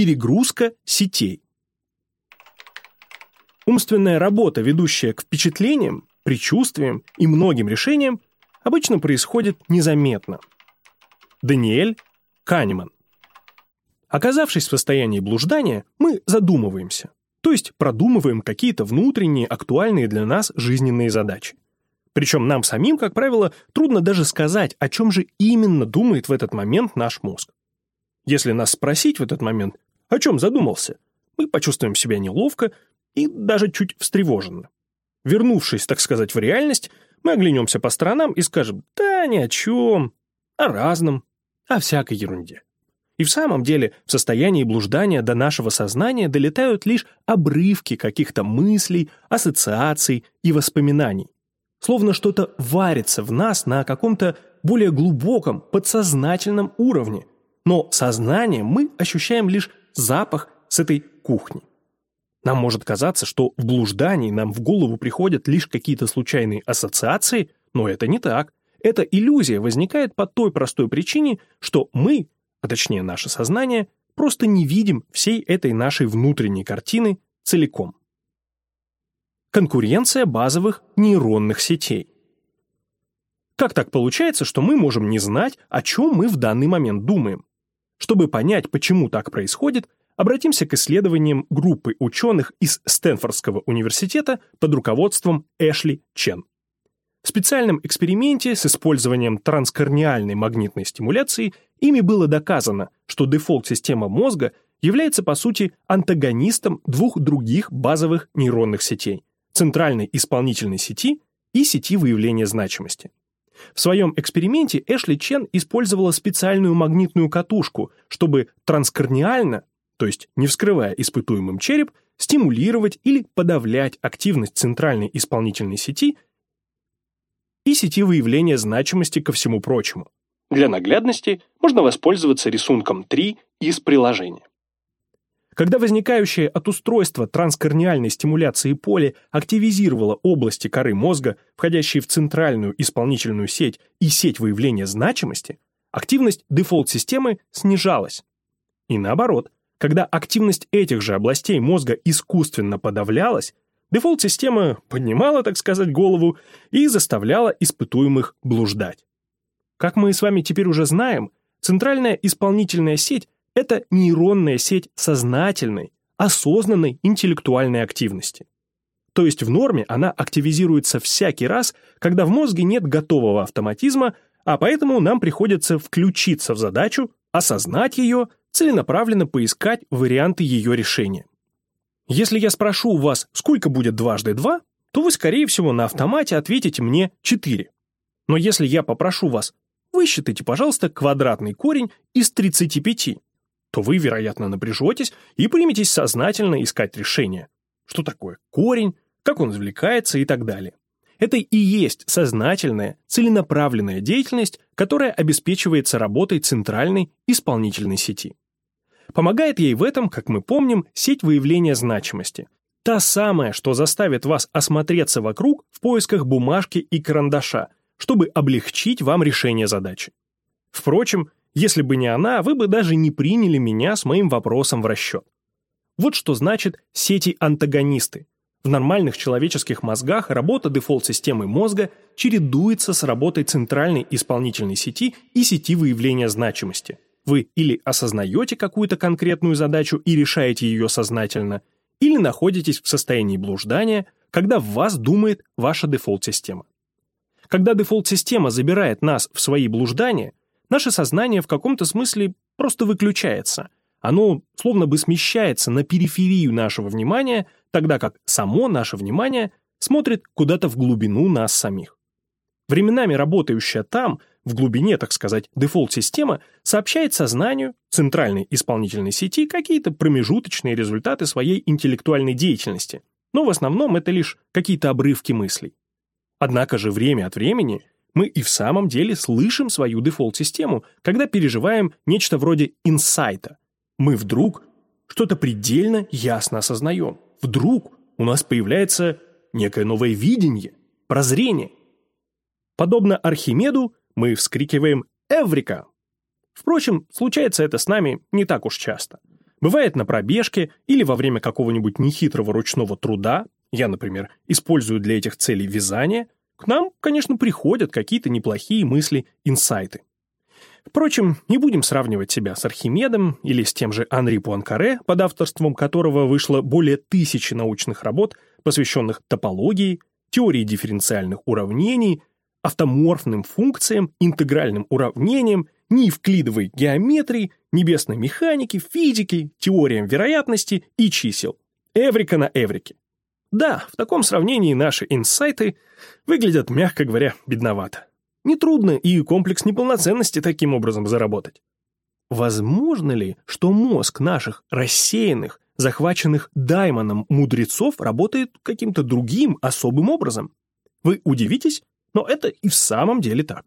перегрузка сетей. Умственная работа, ведущая к впечатлениям, предчувствиям и многим решениям, обычно происходит незаметно. Даниэль Канеман Оказавшись в состоянии блуждания, мы задумываемся, то есть продумываем какие-то внутренние, актуальные для нас жизненные задачи. Причем нам самим, как правило, трудно даже сказать, о чем же именно думает в этот момент наш мозг. Если нас спросить в этот момент, о чем задумался, мы почувствуем себя неловко и даже чуть встревоженно. Вернувшись, так сказать, в реальность, мы оглянемся по сторонам и скажем «да ни о чем», о разном, о всякой ерунде. И в самом деле в состоянии блуждания до нашего сознания долетают лишь обрывки каких-то мыслей, ассоциаций и воспоминаний. Словно что-то варится в нас на каком-то более глубоком, подсознательном уровне. Но сознанием мы ощущаем лишь запах с этой кухни. Нам может казаться, что в блуждании нам в голову приходят лишь какие-то случайные ассоциации, но это не так. Эта иллюзия возникает по той простой причине, что мы а точнее наше сознание, просто не видим всей этой нашей внутренней картины целиком. Конкуренция базовых нейронных сетей. Как так получается, что мы можем не знать, о чем мы в данный момент думаем? Чтобы понять, почему так происходит, обратимся к исследованиям группы ученых из Стэнфордского университета под руководством Эшли Чен. В специальном эксперименте с использованием транскорниальной магнитной стимуляции ими было доказано, что дефолт-система мозга является по сути антагонистом двух других базовых нейронных сетей – центральной исполнительной сети и сети выявления значимости. В своем эксперименте Эшли Чен использовала специальную магнитную катушку, чтобы транскорниально, то есть не вскрывая испытуемым череп, стимулировать или подавлять активность центральной исполнительной сети – и сети выявления значимости ко всему прочему. Для наглядности можно воспользоваться рисунком 3 из приложения. Когда возникающее от устройства транскорниальной стимуляции поле активизировало области коры мозга, входящие в центральную исполнительную сеть и сеть выявления значимости, активность дефолт-системы снижалась. И наоборот, когда активность этих же областей мозга искусственно подавлялась, Дефолт-система поднимала, так сказать, голову и заставляла испытуемых блуждать. Как мы с вами теперь уже знаем, центральная исполнительная сеть — это нейронная сеть сознательной, осознанной интеллектуальной активности. То есть в норме она активизируется всякий раз, когда в мозге нет готового автоматизма, а поэтому нам приходится включиться в задачу, осознать ее, целенаправленно поискать варианты ее решения. Если я спрошу у вас, сколько будет дважды два, то вы, скорее всего, на автомате ответите мне 4. Но если я попрошу вас, высчитайте, пожалуйста, квадратный корень из 35, то вы, вероятно, напряжетесь и приметесь сознательно искать решение. Что такое корень, как он извлекается и так далее. Это и есть сознательная, целенаправленная деятельность, которая обеспечивается работой центральной исполнительной сети. Помогает ей в этом, как мы помним, сеть выявления значимости. Та самая, что заставит вас осмотреться вокруг в поисках бумажки и карандаша, чтобы облегчить вам решение задачи. Впрочем, если бы не она, вы бы даже не приняли меня с моим вопросом в расчет. Вот что значит сети-антагонисты. В нормальных человеческих мозгах работа дефолт-системы мозга чередуется с работой центральной исполнительной сети и сети выявления значимости – вы или осознаете какую-то конкретную задачу и решаете ее сознательно, или находитесь в состоянии блуждания, когда в вас думает ваша дефолт-система. Когда дефолт-система забирает нас в свои блуждания, наше сознание в каком-то смысле просто выключается. Оно словно бы смещается на периферию нашего внимания, тогда как само наше внимание смотрит куда-то в глубину нас самих. Временами работающая там, в глубине, так сказать, дефолт-система сообщает сознанию, центральной исполнительной сети, какие-то промежуточные результаты своей интеллектуальной деятельности, но в основном это лишь какие-то обрывки мыслей. Однако же время от времени мы и в самом деле слышим свою дефолт-систему, когда переживаем нечто вроде инсайта. Мы вдруг что-то предельно ясно осознаем. Вдруг у нас появляется некое новое видение, прозрение. Подобно Архимеду, мы вскрикиваем «Эврика!». Впрочем, случается это с нами не так уж часто. Бывает на пробежке или во время какого-нибудь нехитрого ручного труда, я, например, использую для этих целей вязание, к нам, конечно, приходят какие-то неплохие мысли, инсайты. Впрочем, не будем сравнивать себя с Архимедом или с тем же Анри Пуанкаре, под авторством которого вышло более тысячи научных работ, посвященных топологии, теории дифференциальных уравнений, автоморфным функциям, интегральным уравнениям, неевклидовой геометрии, небесной механики, физики, теориям вероятности и чисел. Эврика на эврике. Да, в таком сравнении наши инсайты выглядят, мягко говоря, бедновато. Нетрудно и комплекс неполноценности таким образом заработать. Возможно ли, что мозг наших рассеянных, захваченных даймоном мудрецов работает каким-то другим, особым образом? Вы удивитесь, но это и в самом деле так.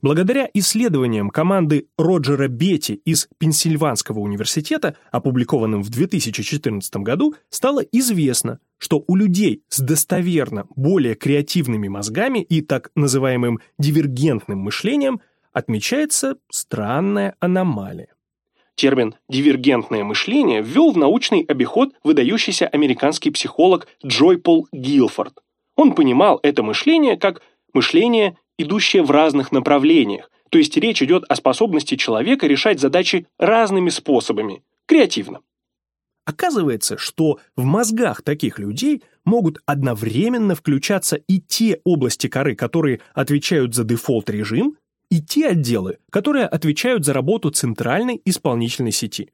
Благодаря исследованиям команды Роджера Бетти из Пенсильванского университета, опубликованным в 2014 году, стало известно, что у людей с достоверно более креативными мозгами и так называемым дивергентным мышлением отмечается странная аномалия. Термин «дивергентное мышление» ввел в научный обиход выдающийся американский психолог Джой Пол Гилфорд. Он понимал это мышление как мышление идущее в разных направлениях, то есть речь идет о способности человека решать задачи разными способами, креативно. Оказывается, что в мозгах таких людей могут одновременно включаться и те области коры, которые отвечают за дефолт-режим, и те отделы, которые отвечают за работу центральной исполнительной сети.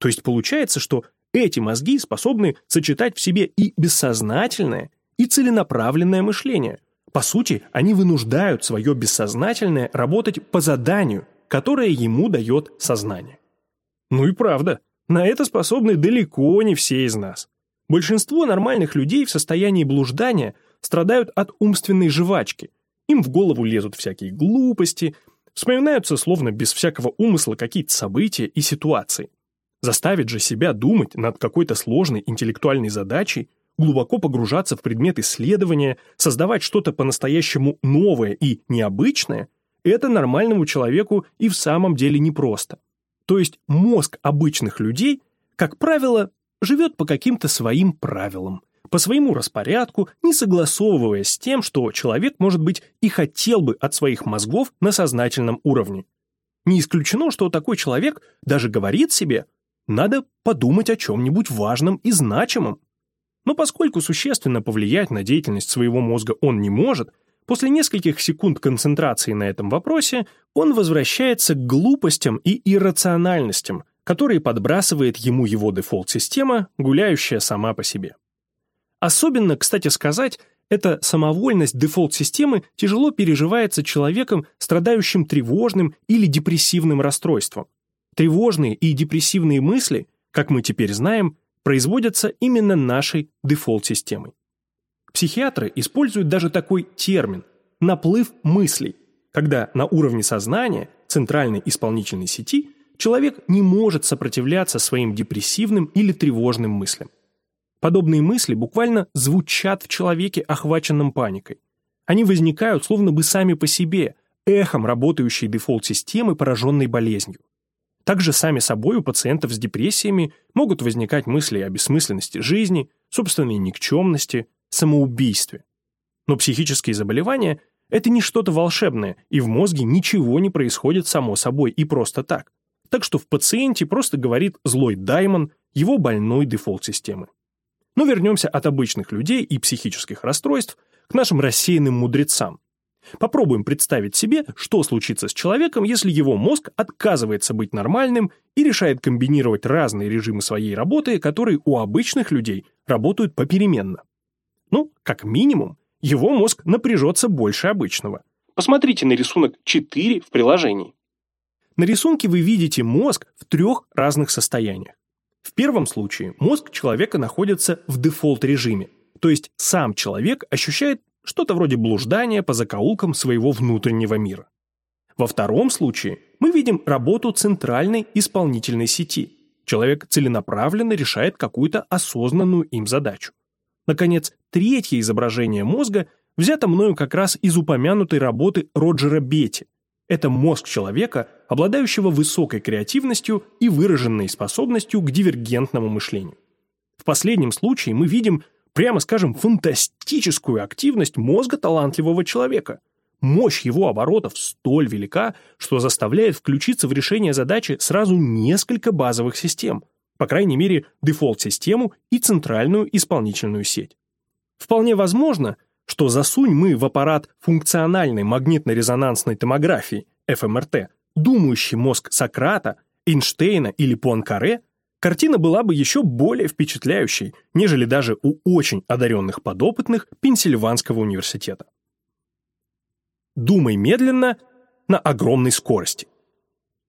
То есть получается, что эти мозги способны сочетать в себе и бессознательное, и целенаправленное мышление, по сути, они вынуждают свое бессознательное работать по заданию, которое ему дает сознание. Ну и правда, на это способны далеко не все из нас. Большинство нормальных людей в состоянии блуждания страдают от умственной жвачки. Им в голову лезут всякие глупости, вспоминаются словно без всякого умысла какие-то события и ситуации. Заставить же себя думать над какой-то сложной интеллектуальной задачей глубоко погружаться в предмет исследования, создавать что-то по-настоящему новое и необычное, это нормальному человеку и в самом деле непросто. То есть мозг обычных людей, как правило, живет по каким-то своим правилам, по своему распорядку, не согласовываясь с тем, что человек, может быть, и хотел бы от своих мозгов на сознательном уровне. Не исключено, что такой человек даже говорит себе «надо подумать о чем-нибудь важном и значимом». Но поскольку существенно повлиять на деятельность своего мозга он не может, после нескольких секунд концентрации на этом вопросе он возвращается к глупостям и иррациональностям, которые подбрасывает ему его дефолт-система, гуляющая сама по себе. Особенно, кстати сказать, эта самовольность дефолт-системы тяжело переживается человеком, страдающим тревожным или депрессивным расстройством. Тревожные и депрессивные мысли, как мы теперь знаем, производятся именно нашей дефолт-системой. Психиатры используют даже такой термин – наплыв мыслей, когда на уровне сознания, центральной исполнительной сети, человек не может сопротивляться своим депрессивным или тревожным мыслям. Подобные мысли буквально звучат в человеке, охваченном паникой. Они возникают словно бы сами по себе, эхом работающей дефолт-системы, пораженной болезнью. Также сами собой у пациентов с депрессиями могут возникать мысли о бессмысленности жизни, собственной никчемности, самоубийстве. Но психические заболевания – это не что-то волшебное, и в мозге ничего не происходит само собой и просто так. Так что в пациенте просто говорит злой даймон, его больной дефолт системы. Но вернемся от обычных людей и психических расстройств к нашим рассеянным мудрецам, Попробуем представить себе, что случится с человеком, если его мозг отказывается быть нормальным и решает комбинировать разные режимы своей работы, которые у обычных людей работают попеременно. Ну, как минимум, его мозг напряжется больше обычного. Посмотрите на рисунок 4 в приложении. На рисунке вы видите мозг в трех разных состояниях. В первом случае мозг человека находится в дефолт-режиме, то есть сам человек ощущает что-то вроде блуждания по закоулкам своего внутреннего мира. Во втором случае мы видим работу центральной исполнительной сети. Человек целенаправленно решает какую-то осознанную им задачу. Наконец, третье изображение мозга взято мною как раз из упомянутой работы Роджера Бетти. Это мозг человека, обладающего высокой креативностью и выраженной способностью к дивергентному мышлению. В последнем случае мы видим, прямо скажем, фантастическую активность мозга талантливого человека. Мощь его оборотов столь велика, что заставляет включиться в решение задачи сразу несколько базовых систем, по крайней мере, дефолт-систему и центральную исполнительную сеть. Вполне возможно, что засунь мы в аппарат функциональной магнитно-резонансной томографии, ФМРТ, думающий мозг Сократа, Эйнштейна или Пуанкаре, картина была бы еще более впечатляющей, нежели даже у очень одаренных подопытных Пенсильванского университета. Думай медленно на огромной скорости.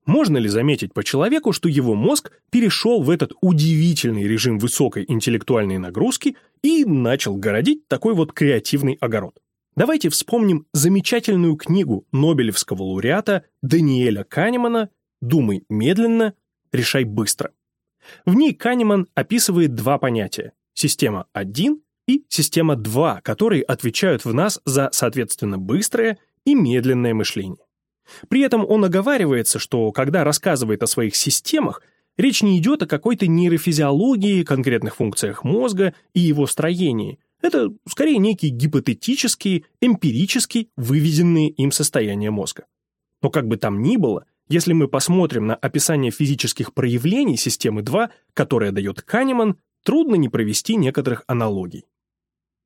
Можно ли заметить по человеку, что его мозг перешел в этот удивительный режим высокой интеллектуальной нагрузки и начал городить такой вот креативный огород? Давайте вспомним замечательную книгу Нобелевского лауреата Даниэля Канемана «Думай медленно, решай быстро». В ней Канеман описывает два понятия – система 1 и система 2, которые отвечают в нас за, соответственно, быстрое и медленное мышление. При этом он оговаривается, что когда рассказывает о своих системах, речь не идет о какой-то нейрофизиологии, конкретных функциях мозга и его строении. Это скорее некие гипотетические, эмпирически выведенные им состояния мозга. Но как бы там ни было, если мы посмотрим на описание физических проявлений системы 2, которое дает Канеман, трудно не провести некоторых аналогий.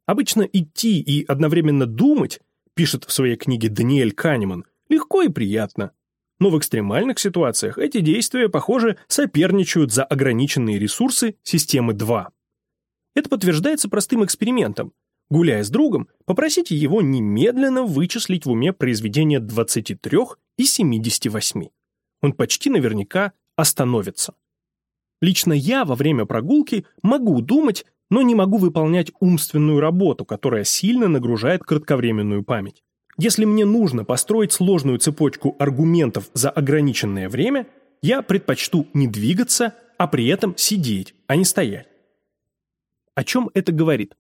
Обычно идти и одновременно думать, пишет в своей книге Даниэль Канеман, Легко и приятно. Но в экстремальных ситуациях эти действия, похоже, соперничают за ограниченные ресурсы системы 2. Это подтверждается простым экспериментом. Гуляя с другом, попросите его немедленно вычислить в уме произведение 23 и 78. Он почти наверняка остановится. Лично я во время прогулки могу думать, но не могу выполнять умственную работу, которая сильно нагружает кратковременную память. Если мне нужно построить сложную цепочку аргументов за ограниченное время, я предпочту не двигаться, а при этом сидеть, а не стоять. О чем это говорит?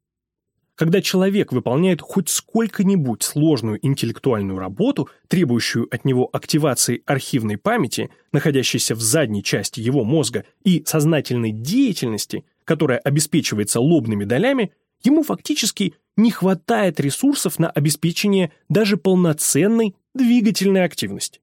Когда человек выполняет хоть сколько-нибудь сложную интеллектуальную работу, требующую от него активации архивной памяти, находящейся в задней части его мозга, и сознательной деятельности, которая обеспечивается лобными долями, ему фактически не хватает ресурсов на обеспечение даже полноценной двигательной активности.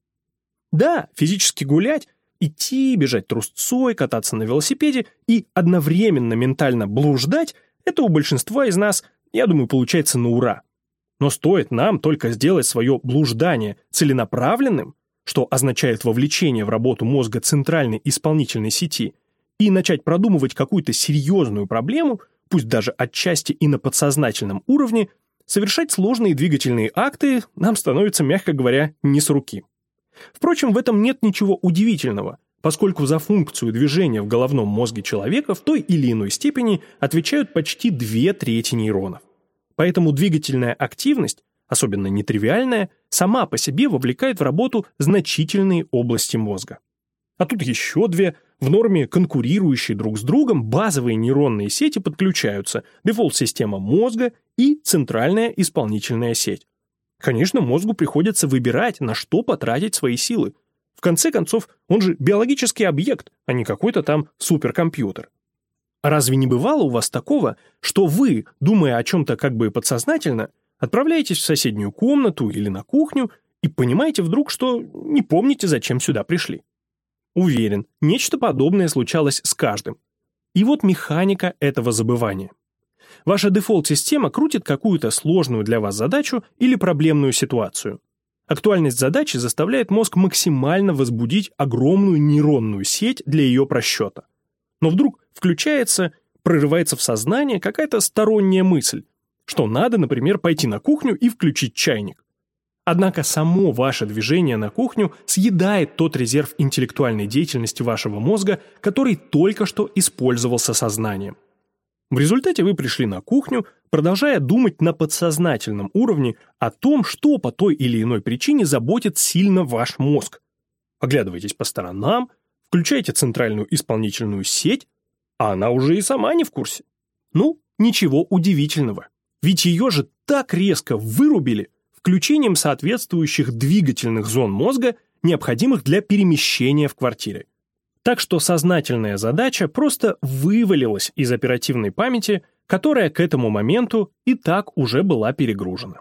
Да, физически гулять, идти, бежать трусцой, кататься на велосипеде и одновременно ментально блуждать – это у большинства из нас, я думаю, получается на ура. Но стоит нам только сделать свое блуждание целенаправленным, что означает вовлечение в работу мозга центральной исполнительной сети, и начать продумывать какую-то серьезную проблему – пусть даже отчасти и на подсознательном уровне, совершать сложные двигательные акты нам становится, мягко говоря, не с руки. Впрочем, в этом нет ничего удивительного, поскольку за функцию движения в головном мозге человека в той или иной степени отвечают почти две трети нейронов. Поэтому двигательная активность, особенно нетривиальная, сама по себе вовлекает в работу значительные области мозга. А тут еще две – в норме конкурирующие друг с другом базовые нейронные сети подключаются, дефолт-система мозга и центральная исполнительная сеть. Конечно, мозгу приходится выбирать, на что потратить свои силы. В конце концов, он же биологический объект, а не какой-то там суперкомпьютер. А разве не бывало у вас такого, что вы, думая о чем-то как бы подсознательно, отправляетесь в соседнюю комнату или на кухню и понимаете вдруг, что не помните, зачем сюда пришли? Уверен, нечто подобное случалось с каждым. И вот механика этого забывания. Ваша дефолт-система крутит какую-то сложную для вас задачу или проблемную ситуацию. Актуальность задачи заставляет мозг максимально возбудить огромную нейронную сеть для ее просчета. Но вдруг включается, прорывается в сознание какая-то сторонняя мысль, что надо, например, пойти на кухню и включить чайник. Однако само ваше движение на кухню съедает тот резерв интеллектуальной деятельности вашего мозга, который только что использовался сознанием. В результате вы пришли на кухню, продолжая думать на подсознательном уровне о том, что по той или иной причине заботит сильно ваш мозг. Оглядывайтесь по сторонам, включайте центральную исполнительную сеть, а она уже и сама не в курсе. Ну, ничего удивительного. Ведь ее же так резко вырубили – включением соответствующих двигательных зон мозга, необходимых для перемещения в квартире. Так что сознательная задача просто вывалилась из оперативной памяти, которая к этому моменту и так уже была перегружена.